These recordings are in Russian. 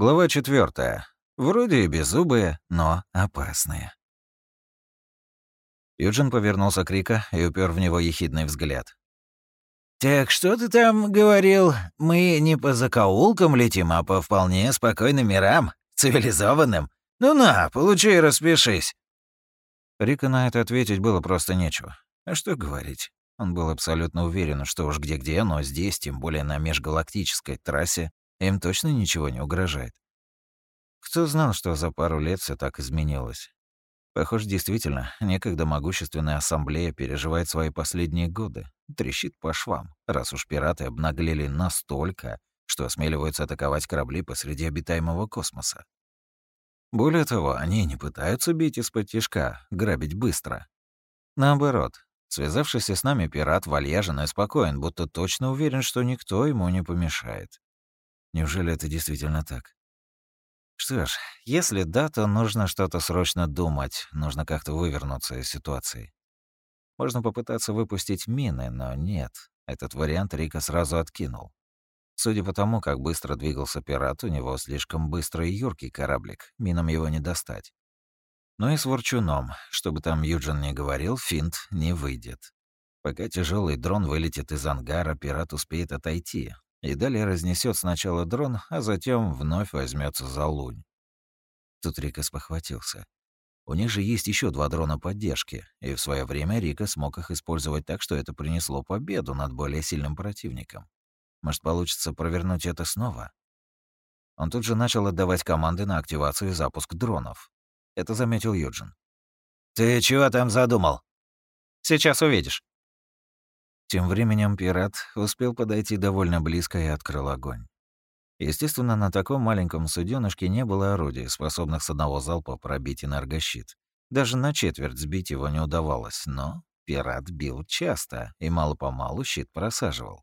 Глава четвертая. Вроде и беззубые, но опасные. Юджин повернулся к Рика и упер в него ехидный взгляд. «Так что ты там говорил? Мы не по закоулкам летим, а по вполне спокойным мирам, цивилизованным. Ну на, получи и распишись». Рика на это ответить было просто нечего. А что говорить? Он был абсолютно уверен, что уж где-где, но здесь, тем более на межгалактической трассе, им точно ничего не угрожает. Кто знал, что за пару лет все так изменилось? Похоже, действительно, некогда могущественная ассамблея переживает свои последние годы, трещит по швам, раз уж пираты обнаглели настолько, что осмеливаются атаковать корабли посреди обитаемого космоса. Более того, они не пытаются бить из-под тишка, грабить быстро. Наоборот, связавшийся с нами пират вальяжен и спокоен, будто точно уверен, что никто ему не помешает. Неужели это действительно так? Что ж, если да, то нужно что-то срочно думать, нужно как-то вывернуться из ситуации. Можно попытаться выпустить мины, но нет. Этот вариант Рика сразу откинул. Судя по тому, как быстро двигался пират, у него слишком быстрый и юркий кораблик, минам его не достать. Но и с ворчуном, чтобы там Юджин не говорил, финт не выйдет. Пока тяжелый дрон вылетит из ангара, пират успеет отойти, и далее разнесет сначала дрон, а затем вновь возьмется за лунь. Тут Рика спохватился. У них же есть еще два дрона поддержки, и в свое время Рика смог их использовать так, что это принесло победу над более сильным противником. Может, получится провернуть это снова? Он тут же начал отдавать команды на активацию и запуск дронов. Это заметил Юджин. «Ты чего там задумал?» «Сейчас увидишь». Тем временем пират успел подойти довольно близко и открыл огонь. Естественно, на таком маленьком суденышке не было орудий, способных с одного залпа пробить энергощит. Даже на четверть сбить его не удавалось, но пират бил часто, и мало-помалу щит просаживал.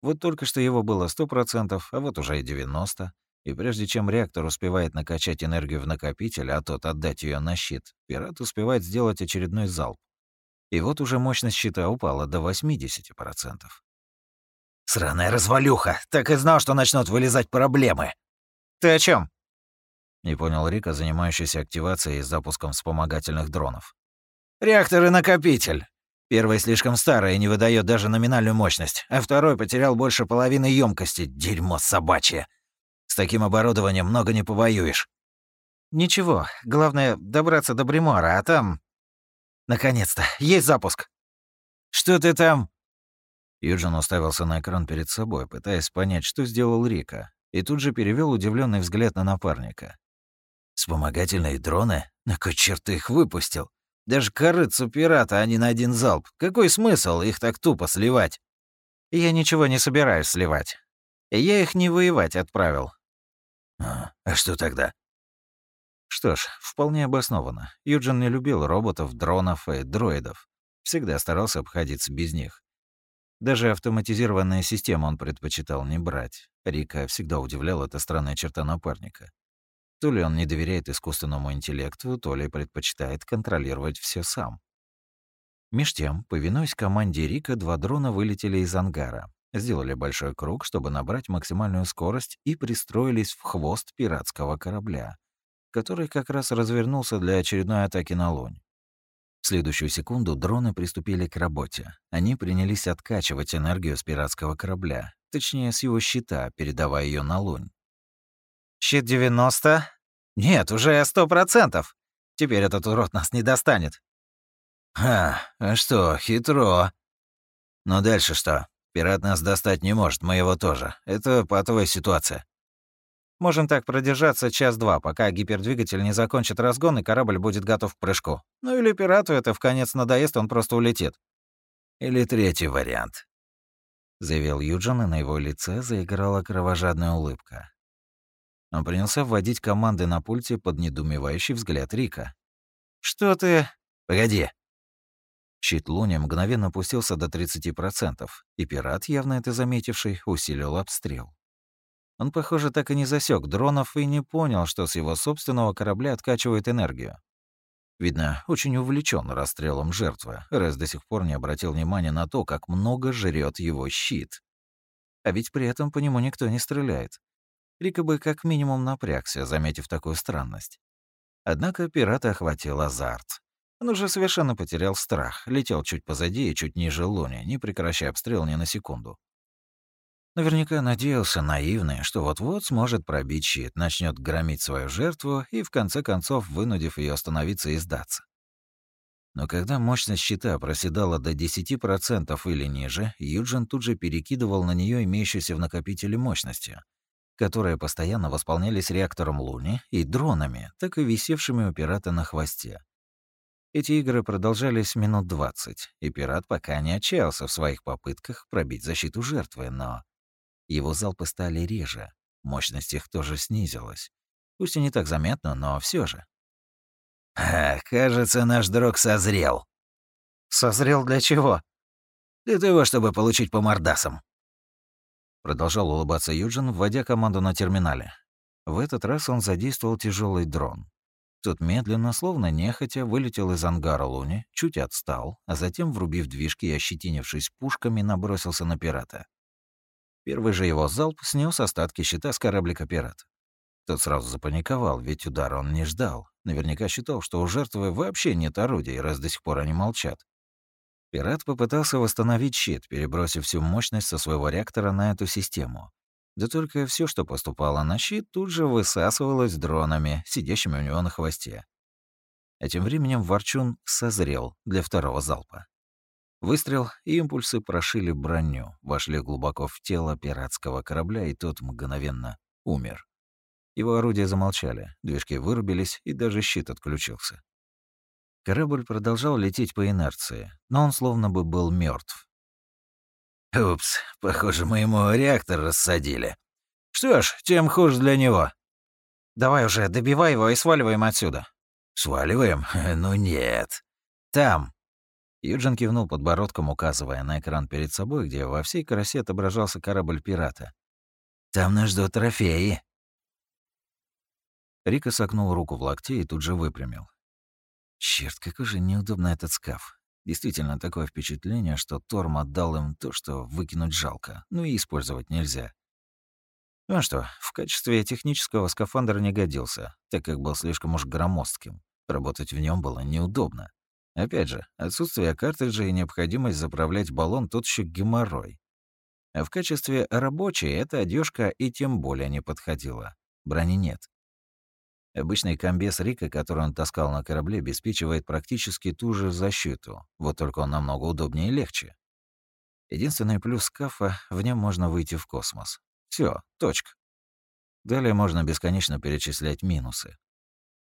Вот только что его было 100%, а вот уже и 90%, и прежде чем реактор успевает накачать энергию в накопитель, а тот отдать ее на щит, пират успевает сделать очередной залп. И вот уже мощность щита упала до 80%. «Сраная развалюха! Так и знал, что начнут вылезать проблемы!» «Ты о чем? Не понял Рика, занимающийся активацией и запуском вспомогательных дронов. «Реактор и накопитель. Первый слишком старый и не выдает даже номинальную мощность, а второй потерял больше половины емкости. Дерьмо собачье. С таким оборудованием много не повоюешь». «Ничего, главное добраться до Бремора, а там...» Наконец-то, есть запуск. Что ты там? Юджин уставился на экран перед собой, пытаясь понять, что сделал Рика, и тут же перевел удивленный взгляд на напарника. Вспомогательные дроны? На кой черт ты их выпустил? Даже корыцу пирата, а не на один залп. Какой смысл их так тупо сливать? Я ничего не собираюсь сливать. Я их не воевать отправил. А, а что тогда? Что ж, вполне обоснованно. Юджин не любил роботов, дронов и дроидов. Всегда старался обходиться без них. Даже автоматизированные системы он предпочитал не брать. Рика всегда удивляла эта странная черта напарника. То ли он не доверяет искусственному интеллекту, то ли предпочитает контролировать все сам. Меж тем, повинуясь команде Рика, два дрона вылетели из ангара, сделали большой круг, чтобы набрать максимальную скорость и пристроились в хвост пиратского корабля, который как раз развернулся для очередной атаки на Лунь. В следующую секунду дроны приступили к работе. Они принялись откачивать энергию с пиратского корабля, точнее, с его щита, передавая ее на Лунь. «Щит 90? Нет, уже сто процентов. Теперь этот урод нас не достанет». «Ха, а что, хитро. Но дальше что? Пират нас достать не может, мы его тоже. Это патовая ситуация». Можем так продержаться час-два, пока гипердвигатель не закончит разгон и корабль будет готов к прыжку. Ну или пирату это в конец надоест, он просто улетит. Или третий вариант. Заявил Юджин, и на его лице заиграла кровожадная улыбка. Он принялся вводить команды на пульте под недоумевающий взгляд Рика. «Что ты...» «Погоди!» Щит Луни мгновенно опустился до 30%, и пират, явно это заметивший, усилил обстрел. Он, похоже, так и не засек дронов и не понял, что с его собственного корабля откачивает энергию. Видно, очень увлечен расстрелом жертвы, раз до сих пор не обратил внимания на то, как много жрет его щит. А ведь при этом по нему никто не стреляет. Рика бы как минимум напрягся, заметив такую странность. Однако пирата охватил азарт. Он уже совершенно потерял страх, летел чуть позади и чуть ниже Луни, не прекращая обстрел ни на секунду. Наверняка надеялся наивный, что вот-вот сможет пробить щит, начнет громить свою жертву и, в конце концов, вынудив ее остановиться и сдаться. Но когда мощность щита проседала до 10% или ниже, Юджин тут же перекидывал на нее имеющиеся в накопителе мощности, которые постоянно восполнялись реактором Луни и дронами, так и висевшими у пирата на хвосте. Эти игры продолжались минут 20, и пират пока не отчаялся в своих попытках пробить защиту жертвы, но его залпы стали реже, мощность их тоже снизилась. Пусть и не так заметно, но все же. «Кажется, наш друг созрел». «Созрел для чего?» «Для того, чтобы получить по мордасам». Продолжал улыбаться Юджин, вводя команду на терминале. В этот раз он задействовал тяжелый дрон. Тот медленно, словно нехотя, вылетел из ангара Луни, чуть отстал, а затем, врубив движки и ощетинившись пушками, набросился на пирата. Первый же его залп снес остатки щита с кораблика пирата. Тот сразу запаниковал, ведь удара он не ждал. Наверняка считал, что у жертвы вообще нет орудий, раз до сих пор они молчат. Пират попытался восстановить щит, перебросив всю мощность со своего реактора на эту систему. Да только все, что поступало на щит, тут же высасывалось дронами, сидящими у него на хвосте. А тем временем Ворчун созрел для второго залпа. Выстрел и импульсы прошили броню, вошли глубоко в тело пиратского корабля, и тот мгновенно умер. Его орудия замолчали, движки вырубились, и даже щит отключился. Корабль продолжал лететь по инерции, но он словно бы был мертв. «Упс, похоже, мы ему реактор рассадили. Что ж, тем хуже для него». «Давай уже, добивай его и сваливаем отсюда». «Сваливаем? Ну нет. Там». Юджин кивнул подбородком, указывая на экран перед собой, где во всей красе отображался корабль пирата. «Там нас ждут трофеи». Рика согнул руку в локте и тут же выпрямил. Черт, какой же неудобный этот скаф. Действительно, такое впечатление, что Торм отдал им то, что выкинуть жалко, ну и использовать нельзя. Ну что, в качестве технического скафандра не годился, так как был слишком уж громоздким. Работать в нем было неудобно. Опять же, отсутствие картриджа и необходимость заправлять баллон тот еще геморрой. А в качестве рабочей эта одежка и тем более не подходила. Брони нет. Обычный комбез Рика, который он таскал на корабле, обеспечивает практически ту же защиту, вот только он намного удобнее и легче. Единственный плюс скафа — в нем можно выйти в космос. Все, точка. Далее можно бесконечно перечислять минусы.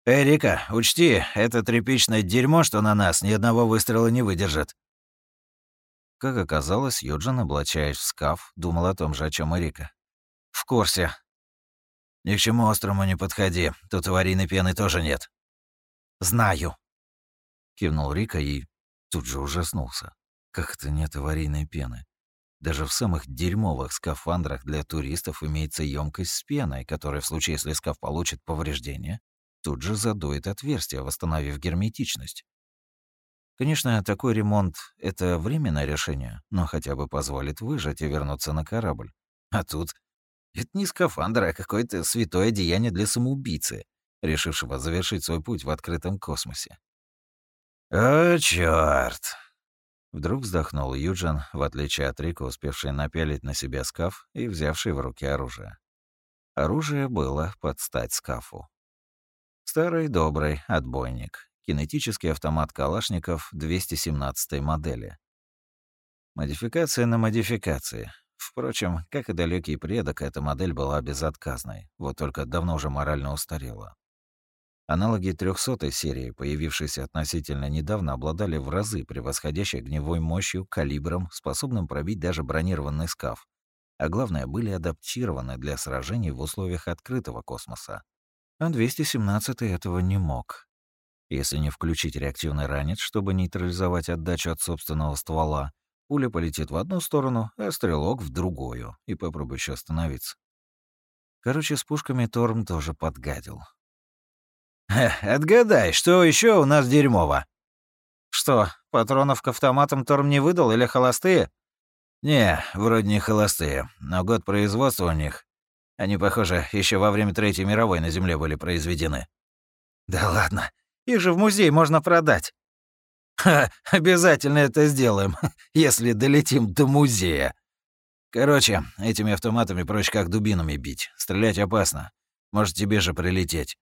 «Эй, Рика, учти, это тряпичное дерьмо, что на нас, ни одного выстрела не выдержит». Как оказалось, Юджин, облачаясь в скаф, думал о том же, о чем и Рика. «В курсе», ни к чему острому не подходи, тут аварийной пены тоже нет. Знаю. Кивнул Рика и тут же ужаснулся. Как это нет аварийной пены? Даже в самых дерьмовых скафандрах для туристов имеется емкость с пеной, которая в случае, если скаф получит повреждение, тут же задует отверстие, восстановив герметичность. Конечно, такой ремонт — это временное решение, но хотя бы позволит выжить и вернуться на корабль. А тут это не скафандр, а какое-то святое деяние для самоубийцы, решившего завершить свой путь в открытом космосе. «О, чёрт!» Вдруг вздохнул Юджин, в отличие от Рика, успевший напялить на себя скаф и взявший в руки оружие. Оружие было под стать скафу. Старый добрый отбойник. Кинетический автомат Калашников 217 модели. Модификация на модификации. Впрочем, как и далекий предок, эта модель была безотказной, вот только давно уже морально устарела. Аналоги 300 серии, появившиеся относительно недавно, обладали в разы превосходящей огневой мощью, калибром, способным пробить даже бронированный скаф. А главное, были адаптированы для сражений в условиях открытого космоса. А 217 этого не мог. Если не включить реактивный ранец, чтобы нейтрализовать отдачу от собственного ствола, Пуля полетит в одну сторону, а стрелок — в другую, и попробуй еще остановиться. Короче, с пушками Торм тоже подгадил. «Отгадай, что еще у нас дерьмово?» «Что, патронов к автоматам Торм не выдал или холостые?» «Не, вроде не холостые, но год производства у них. Они, похоже, еще во время Третьей мировой на Земле были произведены. Да ладно, их же в музей можно продать. Ха, обязательно это сделаем, если долетим до музея. Короче, этими автоматами проще как дубинами бить. Стрелять опасно. Может, тебе же прилететь.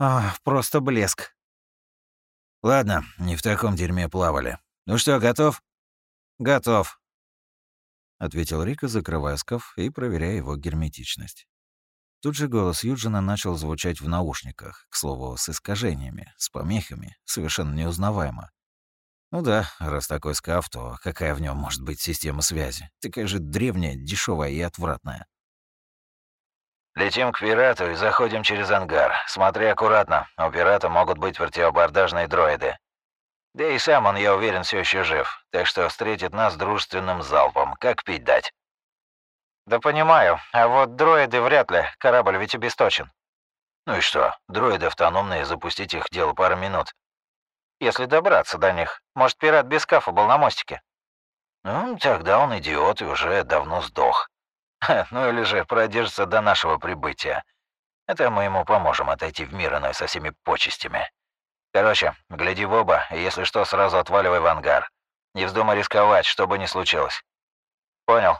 А, просто блеск. Ладно, не в таком дерьме плавали. Ну что, готов? Готов. Ответил Рика, закрывая скаф и проверяя его герметичность. Тут же голос Юджина начал звучать в наушниках, к слову, с искажениями, с помехами, совершенно неузнаваемо. Ну да, раз такой скаф, то какая в нем может быть система связи? Такая же древняя, дешевая и отвратная. Летим к пирату и заходим через ангар. Смотри аккуратно, у пирата могут быть противобордажные дроиды. Да и сам он, я уверен, все еще жив, так что встретит нас дружественным залпом. Как пить дать? Да понимаю, а вот дроиды вряд ли, корабль ведь обесточен. Ну и что, дроиды автономные, запустить их дело пару минут. Если добраться до них, может, пират без кафа был на мостике? Ну, тогда он идиот и уже давно сдох. ну или же продержится до нашего прибытия. Это мы ему поможем отойти в мир иной со всеми почестями. Короче, гляди в оба, и если что, сразу отваливай в ангар. Не вздумай рисковать, что бы ни случилось. Понял?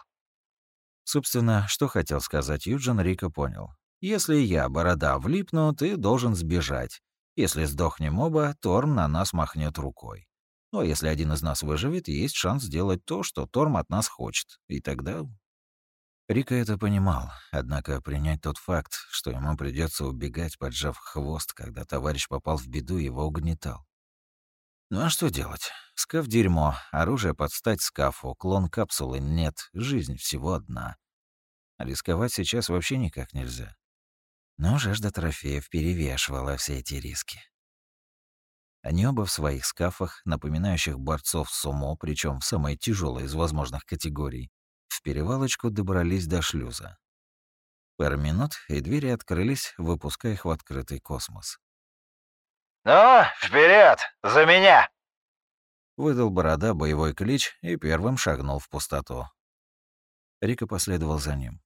Собственно, что хотел сказать Юджин, Рика понял. Если я, борода, влипну, ты должен сбежать. Если сдохнем оба, Торм на нас махнет рукой. Но если один из нас выживет, есть шанс сделать то, что Торм от нас хочет. И тогда Рика это понимал, однако принять тот факт, что ему придется убегать, поджав хвост, когда товарищ попал в беду, его угнетал. Ну а что делать? Скаф — дерьмо, оружие подстать скафу, клон капсулы нет, жизнь всего одна. А рисковать сейчас вообще никак нельзя. Но жажда трофеев перевешивала все эти риски. Они оба в своих скафах, напоминающих борцов сумо, причем в самой тяжелой из возможных категорий, в перевалочку добрались до шлюза. Пару минут, и двери открылись, выпуская их в открытый космос. «Ну, вперед, За меня!» Выдал Борода боевой клич и первым шагнул в пустоту. Рика последовал за ним.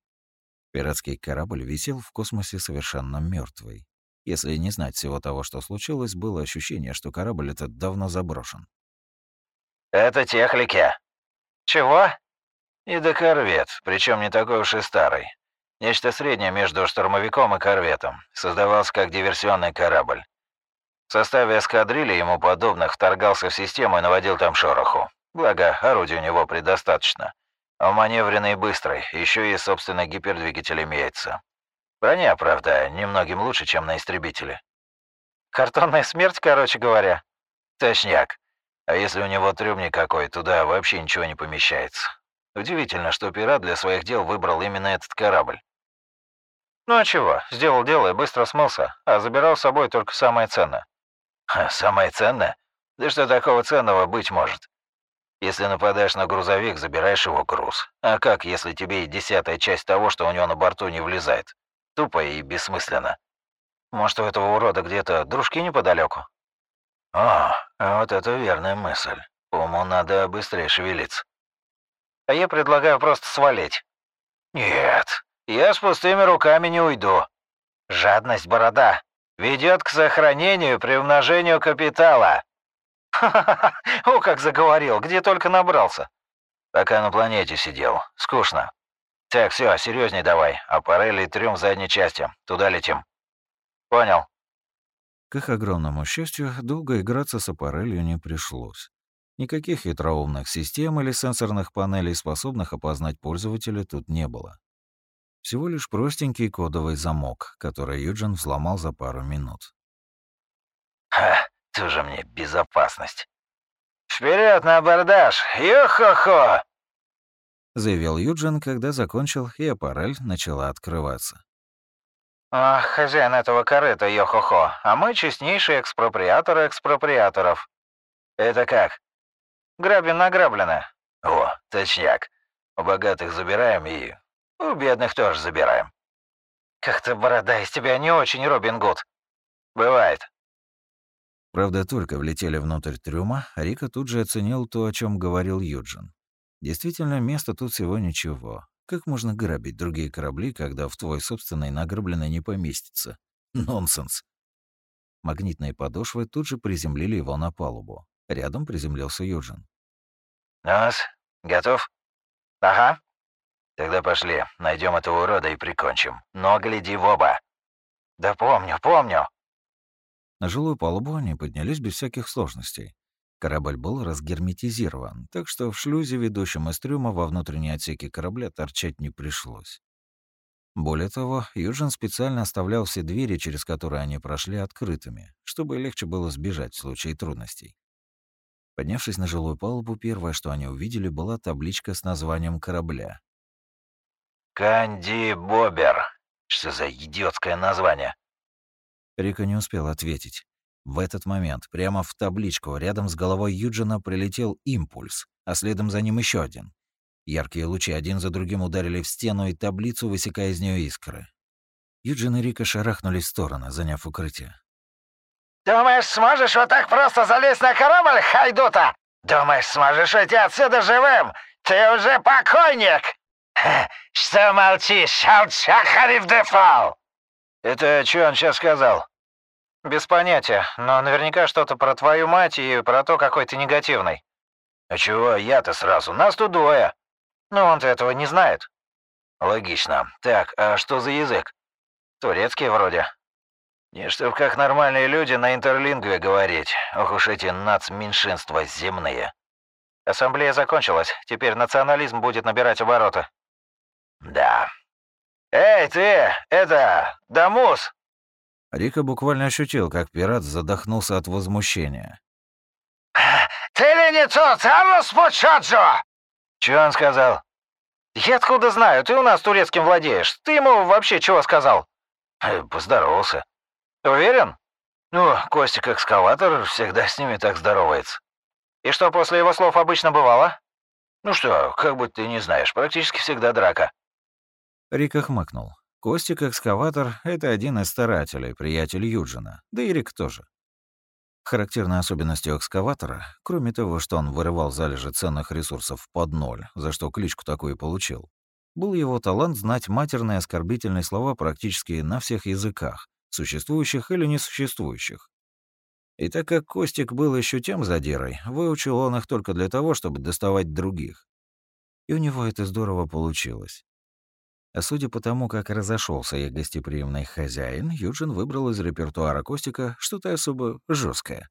Пиратский корабль висел в космосе совершенно мертвый. Если не знать всего того, что случилось, было ощущение, что корабль этот давно заброшен. «Это техлики». «Чего?» И до корвет, причем не такой уж и старый. Нечто среднее между штурмовиком и корветом. Создавался как диверсионный корабль. В составе эскадрильи ему подобных вторгался в систему и наводил там шороху. Благо, орудий у него предостаточно. Он маневренный и быстрый, еще и собственный гипердвигатель имеется. Броня, правда, немногим лучше, чем на истребителе. Картонная смерть, короче говоря. Точняк. А если у него трюмник какой, туда вообще ничего не помещается. Удивительно, что пират для своих дел выбрал именно этот корабль. Ну а чего, сделал дело и быстро смылся, а забирал с собой только самое ценное. самое ценное? Да что такого ценного быть может? Если нападаешь на грузовик, забираешь его груз. А как, если тебе и десятая часть того, что у него на борту, не влезает? Тупо и бессмысленно. Может, у этого урода где-то дружки неподалеку? О, вот это верная мысль. Уму надо быстрее шевелиться а я предлагаю просто свалить». «Нет, я с пустыми руками не уйду. Жадность борода ведет к сохранению при умножению капитала». «Ха-ха-ха, о, как заговорил, где только набрался». «Пока на планете сидел, скучно. Так, все, серьезней давай, аппарель и трюм в задней части, туда летим». «Понял». К их огромному счастью, долго играться с аппарелью не пришлось. Никаких хитроумных систем или сенсорных панелей, способных опознать пользователя, тут не было. Всего лишь простенький кодовый замок, который Юджин взломал за пару минут. «Ха, тоже мне безопасность. Вперед на абордаж! Йо-хо-хо!» заявил Юджин, когда закончил, и аппарель начала открываться. «Ах, хозяин этого корыта, йо-хо-хо, а мы честнейшие экспроприаторы экспроприаторов. Это как? Грабим награблено. О, точняк. У богатых забираем и у бедных тоже забираем. Как-то борода из тебя не очень, Робин Гуд. Бывает. Правда, только влетели внутрь трюма, Рика тут же оценил то, о чем говорил Юджин. Действительно, места тут всего ничего. Как можно грабить другие корабли, когда в твой собственный награбленный не поместится? Нонсенс. Магнитные подошвы тут же приземлили его на палубу. Рядом приземлился Юджин. «Нас, готов?» «Ага». «Тогда пошли, найдем этого урода и прикончим. Но гляди в оба!» «Да помню, помню!» На жилую палубу они поднялись без всяких сложностей. Корабль был разгерметизирован, так что в шлюзе, ведущем из трюма во внутренние отсеки корабля, торчать не пришлось. Более того, Южин специально оставлял все двери, через которые они прошли, открытыми, чтобы легче было сбежать в случае трудностей. Поднявшись на жилую палубу, первое, что они увидели, была табличка с названием корабля. «Канди Бобер». Что за идиотское название? Рика не успел ответить. В этот момент прямо в табличку рядом с головой Юджина прилетел импульс, а следом за ним еще один. Яркие лучи один за другим ударили в стену и таблицу, высекая из нее искры. Юджин и Рика шарахнулись в стороны, заняв укрытие. «Думаешь, сможешь вот так просто залезть на корабль, Хайдута? Думаешь, сможешь уйти отсюда живым? Ты уже покойник!» «Что молчишь, Алчахарев Дефал?» «Это что он сейчас сказал?» «Без понятия, но наверняка что-то про твою мать и про то, какой ты негативный». «А чего я-то сразу? Нас тут двое». «Ну, он-то этого не знает». «Логично. Так, а что за язык?» «Турецкий вроде». «Не чтоб как нормальные люди на интерлингве говорить. Ох уж эти нацменьшинства земные». Ассамблея закончилась. Теперь национализм будет набирать обороты. «Да». «Эй, ты! Это... Дамус!» Рика буквально ощутил, как пират задохнулся от возмущения. «Ты ли не тот, Арус Пучаджо?» «Чё он сказал?» «Я откуда знаю? Ты у нас турецким владеешь. Ты ему вообще чего сказал?» э, «Поздоровался». «Уверен?» «Ну, Костик экскаватор всегда с ними так здоровается». «И что после его слов обычно бывало?» «Ну что, как будто ты не знаешь, практически всегда драка». Рика хмыкнул. Костик-экскаватор — это один из старателей, приятель Юджина, да и Рик тоже. Характерной особенностью экскаватора, кроме того, что он вырывал залежи ценных ресурсов под ноль, за что кличку такую получил, был его талант знать матерные оскорбительные слова практически на всех языках, существующих или несуществующих. И так как Костик был еще тем задирой, выучил он их только для того, чтобы доставать других. И у него это здорово получилось. А судя по тому, как разошелся их гостеприимный хозяин, Юджин выбрал из репертуара Костика что-то особо жесткое.